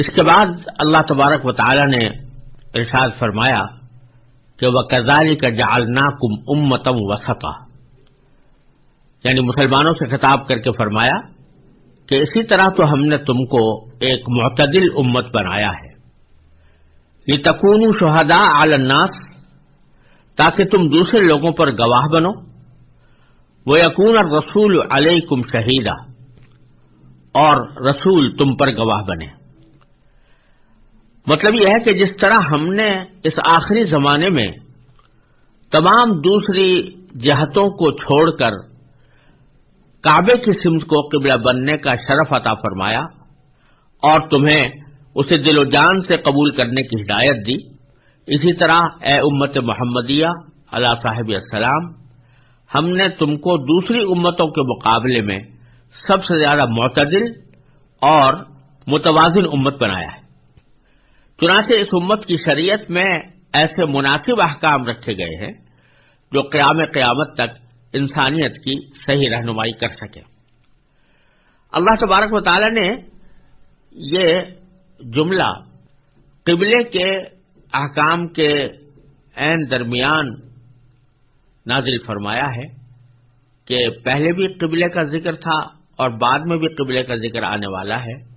اس کے بعد اللہ تبارک و تعالی نے ارشاد فرمایا کہ وہ کزاری کا جالنا کم امتم وسطا۔ یعنی مسلمانوں سے خطاب کر کے فرمایا کہ اسی طرح تو ہم نے تم کو ایک معتدل امت بنایا ہے۔ یہ تکون شہدا الناس، تاکہ تم دوسرے لوگوں پر گواہ بنو۔ وہ یقون اور رسول علیہ کم شہیدہ اور رسول تم پر گواہ بنے۔ مطلب یہ ہے کہ جس طرح ہم نے اس آخری زمانے میں تمام دوسری جہتوں کو چھوڑ کر کعبے کی سمت کو قبلہ بننے کا شرف عطا فرمایا اور تمہیں اسے دل و جان سے قبول کرنے کی ہدایت دی، اسی طرح اے امت محمدیہ اللہ صاحب السلام، ہم نے تم کو دوسری امتوں کے مقابلے میں سب سے زیادہ معتدل اور متوازن امت بنایا ہے۔ چنانچہ اس امت کی شریعت میں ایسے مناسب احکام رکھے گئے ہیں جو قیام قیامت تک انسانیت کی صحیح رہنمائی کر سکے اللہ تبارک و تعالی نے یہ جملہ قبلے کے احکام کے عین درمیان نازل فرمایا ہے کہ پہلے بھی قبلے کا ذکر تھا اور بعد میں بھی قبلے کا ذکر آنے والا ہے۔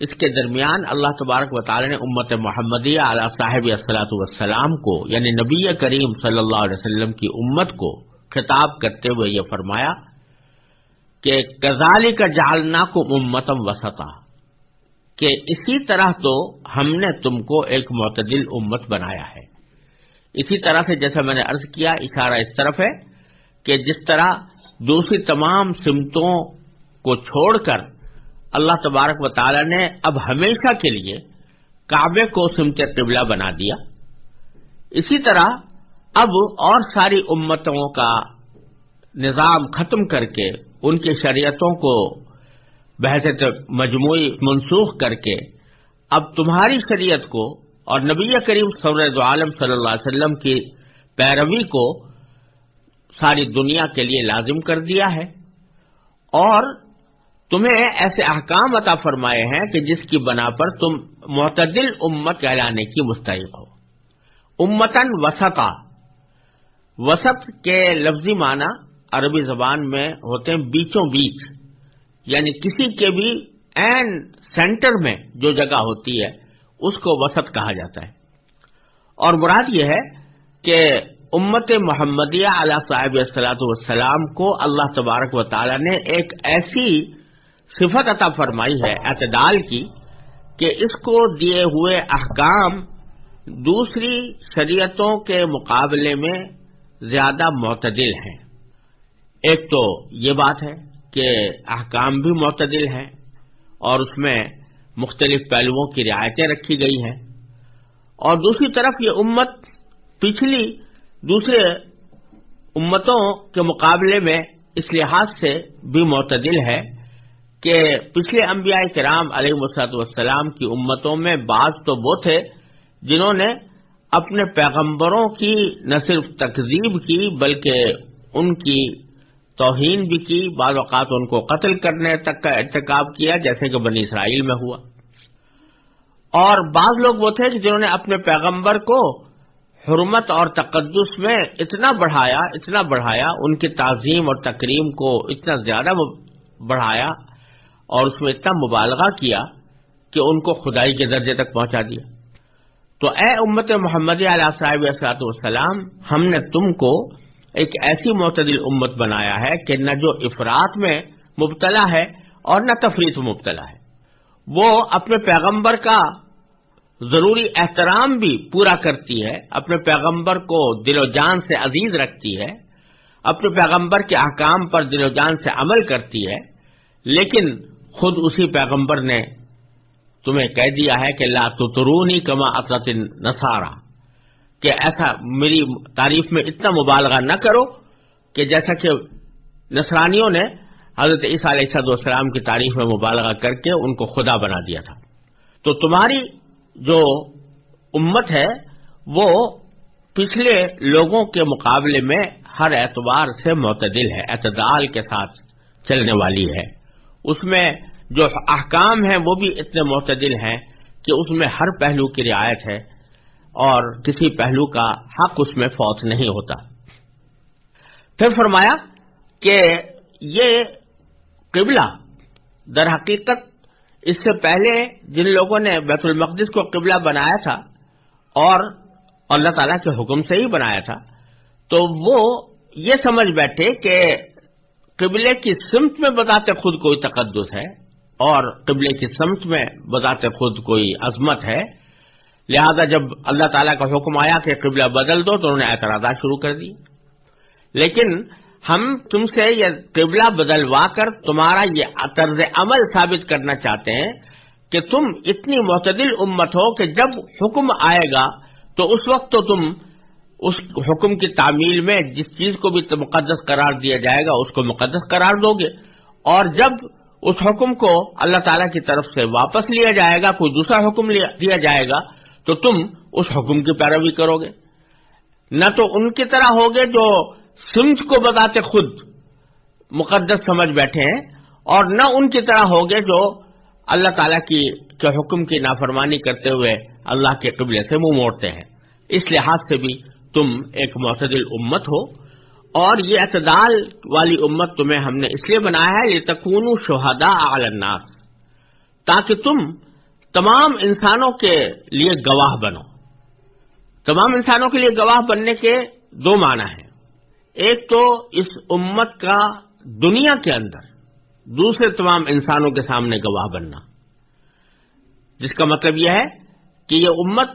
اس کے درمیان اللہ تبارک و تعالی نے امت محمدیہ علیہ صاحب السلاۃ والسلام کو یعنی نبی کریم صلی اللہ علیہ وسلم کی امت کو خطاب کرتے ہوئے یہ فرمایا کہ کزالی کا جالنا کو امتم وسطا، کہ اسی طرح تو ہم نے تم کو ایک معتدل امت بنایا ہے۔ اسی طرح سے جیسا میں نے ارض کیا، اشارہ اس طرف ہے کہ جس طرح دوسری تمام سمتوں کو چھوڑ کر اللہ تبارک و تعالی نے اب ہمیشہ کے لیے کعبے کو سمت قبلہ بنا دیا۔ اسی طرح اب اور ساری امتوں کا نظام ختم کر کے، ان کی شریعتوں کو بحث مجموعی منسوخ کر کے، اب تمہاری شریعت کو اور نبی کریم صلی عالم صلی اللہ علیہ وسلم کی پیروی کو ساری دنیا کے لیے لازم کر دیا ہے۔ اور تمہیں ایسے احکام عطا فرمائے ہیں کہ جس کی بنا پر تم معتدل امت کہلانے کی مستحق ہو۔ امتن وسطا۔ وسط کے لفظی معنی عربی زبان میں ہوتے ہیں بیچوں بیچ۔ یعنی کسی کے بھی این سینٹر میں جو جگہ ہوتی ہے، اس کو وسط کہا جاتا ہے۔ اور مراد یہ ہے کہ امت محمدیہ علیہ صاحب السلاۃ والسلام کو اللہ تبارک و تعالی نے ایک ایسی صفت عطا فرمائی ہے، اعتدال کی، کہ اس کو دیے ہوئے احکام دوسری شریعتوں کے مقابلے میں زیادہ معتدل ہیں۔ ایک تو یہ بات ہے کہ احکام بھی معتدل ہیں اور اس میں مختلف پہلوؤں کی رعایتیں رکھی گئی ہیں۔ اور دوسری طرف یہ امت پچھلی دوسرے امتوں کے مقابلے میں اس لحاظ سے بھی معتدل ہے۔ کہ پچھلے انبیاء کرام علیہ مسرت والسلام کی امتوں میں بعض تو وہ تھے جنہوں نے اپنے پیغمبروں کی نہ صرف تقزیب کی بلکہ ان کی توہین بھی کی، بعض اوقات ان کو قتل کرنے تک کا ارتکاب کیا، جیسے کہ بنی اسرائیل میں ہوا۔ اور بعض لوگ وہ تھے جنہوں نے اپنے پیغمبر کو حرمت اور تقدس میں اتنا بڑھایا اتنا بڑھایا، ان کی تعظیم اور تکریم کو اتنا زیادہ بڑھایا اور اس میں اتنا مبالغہ کیا کہ ان کو خدائی کے درجے تک پہنچا دیا۔ تو اے امت محمد علیہ صاحب اسلاط والسلام، ہم نے تم کو ایک ایسی معتدل امت بنایا ہے کہ نہ جو افراد میں مبتلا ہے اور نہ تفریح میں مبتلا ہے۔ وہ اپنے پیغمبر کا ضروری احترام بھی پورا کرتی ہے، اپنے پیغمبر کو دل و جان سے عزیز رکھتی ہے، اپنے پیغمبر کے احکام پر دل و جان سے عمل کرتی ہے، لیکن خود اسی پیغمبر نے تمہیں کہہ دیا ہے کہ لا ترونی کما اطرت نسارا کہ ایسا میری تعریف میں اتنا مبالغہ نہ کرو کہ جیسا کہ نصرانیوں نے حضرت عیسیٰ علیہ السلام کی تعریف میں مبالغہ کر کے ان کو خدا بنا دیا تھا۔ تو تمہاری جو امت ہے، وہ پچھلے لوگوں کے مقابلے میں ہر اعتبار سے معتدل ہے، اعتدال کے ساتھ چلنے والی ہے۔ اس میں جو احکام ہیں وہ بھی اتنے معتدل ہیں کہ اس میں ہر پہلو کی رعایت ہے اور کسی پہلو کا حق اس میں فوت نہیں ہوتا۔ پھر فرمایا کہ یہ قبلہ در حقیقت اس سے پہلے جن لوگوں نے بیت المقدس کو قبلہ بنایا تھا اور اللہ تعالی کے حکم سے ہی بنایا تھا، تو وہ یہ سمجھ بیٹھے کہ قبلے کی سمت میں بتاتے خود کوئی تقدس ہے۔ اور قبلے کی سمت میں بتاتے خود کوئی عظمت ہے۔ لہذا جب اللہ تعالیٰ کا حکم آیا کہ قبلہ بدل دو تو انہوں نے اعتراضات شروع کر دی۔ لیکن ہم تم سے یہ قبلہ بدلوا کر تمہارا یہ طرز عمل ثابت کرنا چاہتے ہیں کہ تم اتنی معتدل امت ہو کہ جب حکم آئے گا تو اس وقت تو تم اس حکم کی تعمیل میں جس چیز کو بھی مقدس قرار دیا جائے گا اس کو مقدس قرار دو گے۔ اور جب اس حکم کو اللہ تعالی کی طرف سے واپس لیا جائے گا، کوئی دوسرا حکم دیا جائے گا، تو تم اس حکم کی پیروی کرو گے۔ نہ تو ان کی طرح ہوگے جو سمت کو بتاتے خود مقدس سمجھ بیٹھے ہیں، اور نہ ان کی طرح ہوگے جو اللہ تعالیٰ کی کے حکم کی نافرمانی کرتے ہوئے اللہ کے قبلے سے منہ موڑتے ہیں۔ اس لحاظ سے بھی تم ایک معتدل امت ہو۔ اور یہ اعتدال والی امت تمہیں ہم نے اس لیے بنایا ہے یہ تکون شہدا الناس، تاکہ تم تمام انسانوں کے لیے گواہ بنو۔ تمام انسانوں کے لیے گواہ بننے کے دو معنی ہیں۔ ایک تو اس امت کا دنیا کے اندر، دوسرے تمام انسانوں کے سامنے گواہ بننا۔ جس کا مطلب یہ ہے کہ یہ امت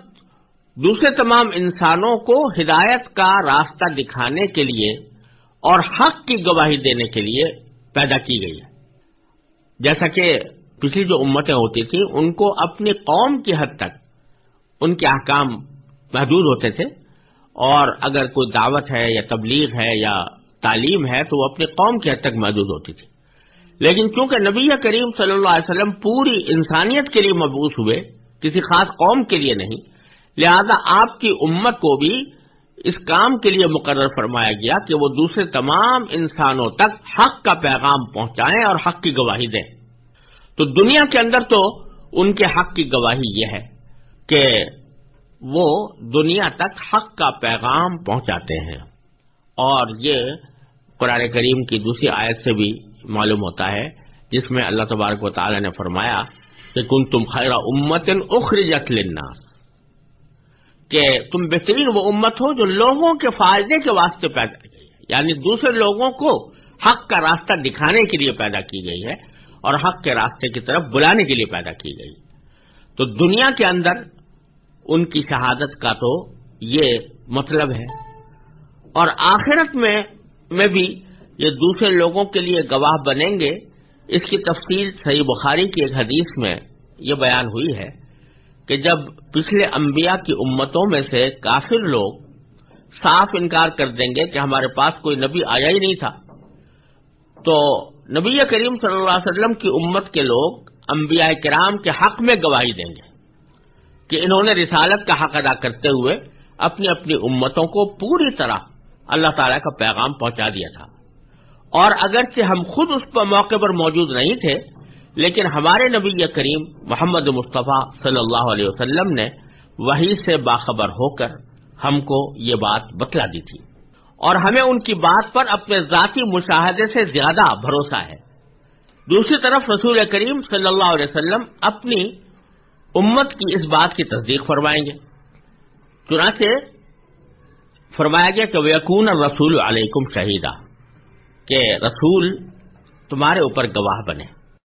دوسرے تمام انسانوں کو ہدایت کا راستہ دکھانے کے لیے اور حق کی گواہی دینے کے لیے پیدا کی گئی ہے۔ جیسا کہ پچھلی جو امتیں ہوتی تھیں، ان کو اپنی قوم کی حد تک ان کے احکام محدود ہوتے تھے اور اگر کوئی دعوت ہے یا تبلیغ ہے یا تعلیم ہے، تو وہ اپنی قوم کی حد تک محدود ہوتی تھی۔ لیکن چونکہ نبی کریم صلی اللہ علیہ وسلم پوری انسانیت کے لیے مبوس ہوئے، کسی خاص قوم کے لیے نہیں لہذا آپ کی امت کو بھی اس کام کے لیے مقرر فرمایا گیا کہ وہ دوسرے تمام انسانوں تک حق کا پیغام پہنچائیں اور حق کی گواہی دیں۔ تو دنیا کے اندر تو ان کے حق کی گواہی یہ ہے کہ وہ دنیا تک حق کا پیغام پہنچاتے ہیں۔ اور یہ قرآن کریم کی دوسری آیت سے بھی معلوم ہوتا ہے، جس میں اللہ تبارک و تعالی نے فرمایا کہ کن تم خیر امت اخرجت للناس۔ کہ تم بہترین وہ امت ہو جو لوگوں کے فائدے کے واسطے پیدا کی ہے۔ یعنی دوسرے لوگوں کو حق کا راستہ دکھانے کے لیے پیدا کی گئی ہے اور حق کے راستے کی طرف بلانے کے لیے پیدا کی گئی۔ تو دنیا کے اندر ان کی شہادت کا تو یہ مطلب ہے۔ اور آخرت میں میں بھی یہ دوسرے لوگوں کے لیے گواہ بنیں گے۔ اس کی تفصیل صحیح بخاری کی ایک حدیث میں یہ بیان ہوئی ہے۔ کہ جب پچھلے انبیاء کی امتوں میں سے کافر لوگ صاف انکار کر دیں گے کہ ہمارے پاس کوئی نبی آیا ہی نہیں تھا، تو نبی کریم صلی اللہ علیہ وسلم کی امت کے لوگ انبیاء کرام کے حق میں گواہی دیں گے کہ انہوں نے رسالت کا حق ادا کرتے ہوئے اپنی اپنی امتوں کو پوری طرح اللہ تعالی کا پیغام پہنچا دیا تھا۔ اور اگرچہ ہم خود اس پر موقع پر موجود نہیں تھے لیکن ہمارے نبی کریم محمد مصطفیٰ صلی اللہ علیہ وسلم نے وہی سے باخبر ہو کر ہم کو یہ بات بتلا دی تھی۔ اور ہمیں ان کی بات پر اپنے ذاتی مشاہدے سے زیادہ بھروسہ ہے۔ دوسری طرف رسول کریم صلی اللہ علیہ وسلم اپنی امت کی اس بات کی تصدیق فرمائیں گے۔ چنانچہ فرمایا گیا کہ وہ رسول علیکم شہیدہ کہ رسول تمہارے اوپر گواہ بنے۔